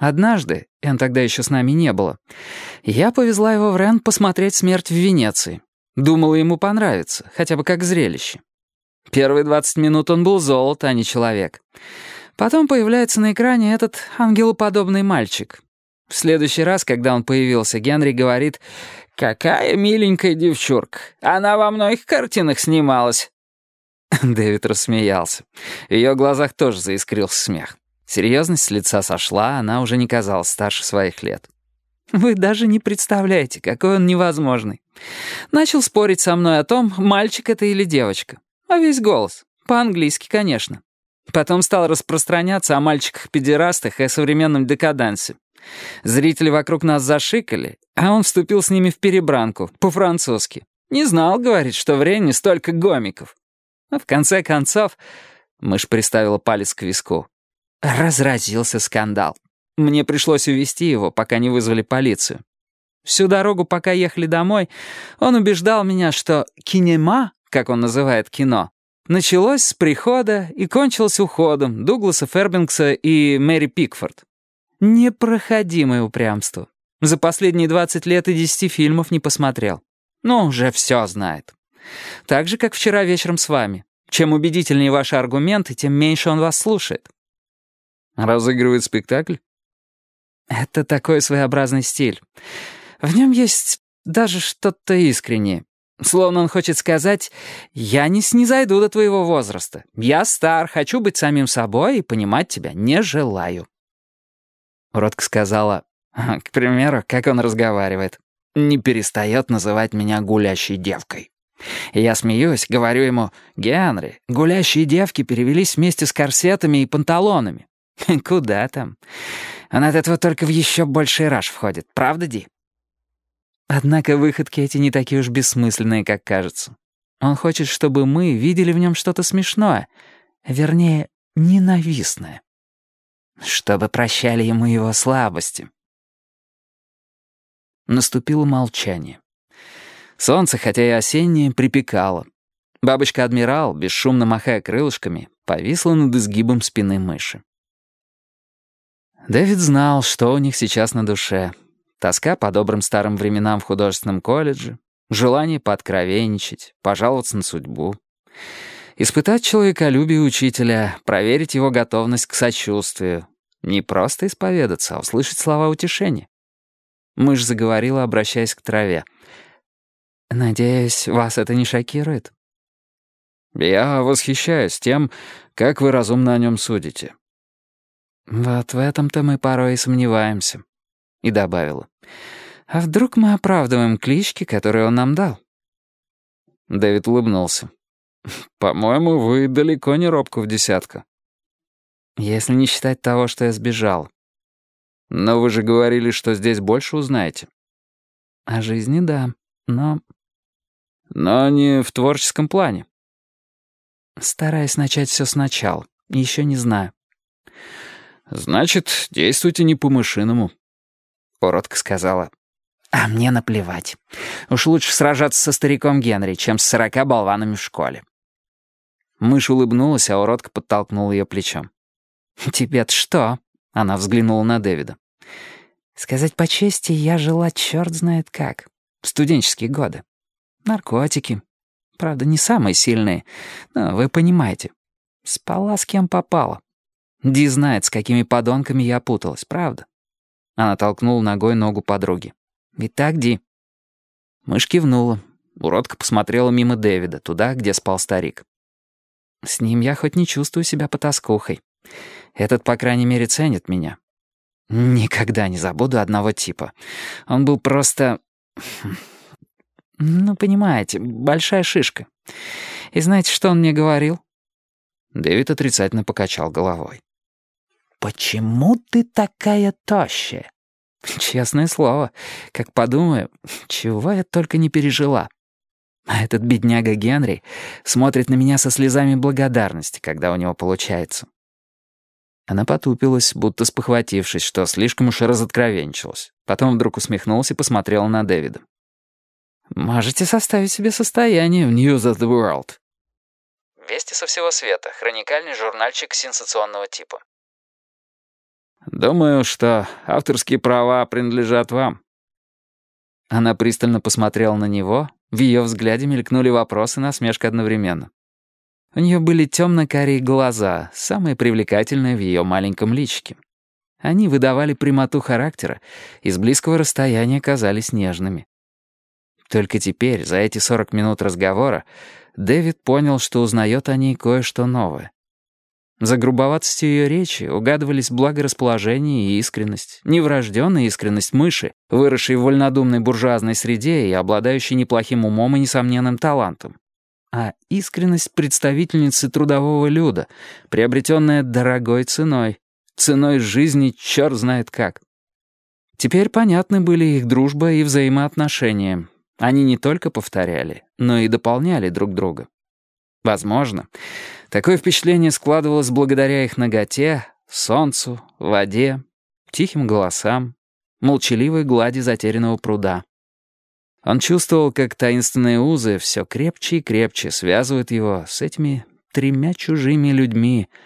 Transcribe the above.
Однажды, Эн тогда еще с нами не было, я повезла его в Рен посмотреть «Смерть в Венеции». Думала, ему понравится, хотя бы как зрелище. Первые 20 минут он был золото, а не человек. Потом появляется на экране этот ангелоподобный мальчик. В следующий раз, когда он появился, Генри говорит «Какая миленькая девчурка! Она во многих картинах снималась!» Дэвид рассмеялся. В ее глазах тоже заискрился смех. Серьезность с лица сошла, она уже не казалась старше своих лет. Вы даже не представляете, какой он невозможный. Начал спорить со мной о том, мальчик это или девочка. А весь голос. По-английски, конечно. Потом стал распространяться о мальчиках-педерастах и о современном декадансе. Зрители вокруг нас зашикали, а он вступил с ними в перебранку, по-французски. Не знал, говорит, что в Ренне столько гомиков. А в конце концов, мышь приставила палец к виску, Разразился скандал. Мне пришлось увести его, пока не вызвали полицию. Всю дорогу, пока ехали домой, он убеждал меня, что «кинема», как он называет кино, началось с прихода и кончилось уходом Дугласа Фербингса и Мэри Пикфорд. Непроходимое упрямство. За последние 20 лет и 10 фильмов не посмотрел. Ну, уже все знает. Так же, как вчера вечером с вами. Чем убедительнее ваши аргументы, тем меньше он вас слушает. Разыгрывает спектакль? Это такой своеобразный стиль. В нем есть даже что-то искреннее. Словно он хочет сказать, «Я не снизойду до твоего возраста. Я стар, хочу быть самим собой и понимать тебя не желаю». Ротка сказала, к примеру, как он разговаривает. «Не перестает называть меня гулящей девкой». я смеюсь, говорю ему, «Генри, гулящие девки перевелись вместе с корсетами и панталонами. Куда там? Он от этого только в еще больший раж входит, правда, Ди? Однако выходки эти не такие уж бессмысленные, как кажется. Он хочет, чтобы мы видели в нем что-то смешное, вернее, ненавистное. Чтобы прощали ему его слабости. Наступило молчание. Солнце, хотя и осеннее, припекало. Бабочка-адмирал, бесшумно махая крылышками, повисла над изгибом спины мыши. Дэвид знал, что у них сейчас на душе. Тоска по добрым старым временам в художественном колледже, желание пооткровенничать, пожаловаться на судьбу. Испытать человеколюбие учителя, проверить его готовность к сочувствию. Не просто исповедаться, а услышать слова утешения. Мышь заговорила, обращаясь к траве. «Надеюсь, вас это не шокирует?» «Я восхищаюсь тем, как вы разумно о нем судите. «Вот в этом-то мы порой и сомневаемся». И добавила. «А вдруг мы оправдываем клички, которые он нам дал?» Дэвид улыбнулся. «По-моему, вы далеко не робку в десятку». «Если не считать того, что я сбежал». «Но вы же говорили, что здесь больше узнаете». «О жизни, да, но...» «Но не в творческом плане». «Стараюсь начать все сначала. Еще не знаю». «Значит, действуйте не по-мышиному», — коротко сказала. «А мне наплевать. Уж лучше сражаться со стариком Генри, чем с сорока болванами в школе». Мышь улыбнулась, а уродка подтолкнул ее плечом. «Тебе-то что?» — она взглянула на Дэвида. «Сказать по чести, я жила черт знает как. В студенческие годы. Наркотики. Правда, не самые сильные, но вы понимаете. Спала с кем попала. Ди знает, с какими подонками я путалась, правда?» Она толкнула ногой ногу подруги. «Ведь так, Ди?» Мышь кивнула. Уродка посмотрела мимо Дэвида, туда, где спал старик. «С ним я хоть не чувствую себя потаскухой. Этот, по крайней мере, ценит меня. Никогда не забуду одного типа. Он был просто... Ну, понимаете, большая шишка. И знаете, что он мне говорил?» Дэвид отрицательно покачал головой. «Почему ты такая тощая?» Честное слово, как подумаю, чего я только не пережила. А этот бедняга Генри смотрит на меня со слезами благодарности, когда у него получается. Она потупилась, будто спохватившись, что слишком уж разоткровенчилась. Потом вдруг усмехнулась и посмотрела на Дэвида. «Можете составить себе состояние в News of the World». «Вести со всего света. Хроникальный журнальчик сенсационного типа». «Думаю, что авторские права принадлежат вам». Она пристально посмотрела на него, в ее взгляде мелькнули вопросы и насмешка одновременно. У нее были темно-карие глаза, самые привлекательные в ее маленьком личике. Они выдавали прямоту характера и с близкого расстояния казались нежными. Только теперь, за эти 40 минут разговора, Дэвид понял, что узнает о ней кое-что новое. За грубоватостью ее речи угадывались благорасположение и искренность, неврожденная искренность мыши, выросшей в вольнодумной буржуазной среде и обладающей неплохим умом и несомненным талантом, а искренность представительницы трудового люда, приобретенная дорогой ценой, ценой жизни черт знает как. Теперь понятны были их дружба и взаимоотношения. Они не только повторяли, но и дополняли друг друга. Возможно, такое впечатление складывалось благодаря их ноготе, солнцу, воде, тихим голосам, молчаливой глади затерянного пруда. Он чувствовал, как таинственные узы все крепче и крепче связывают его с этими тремя чужими людьми —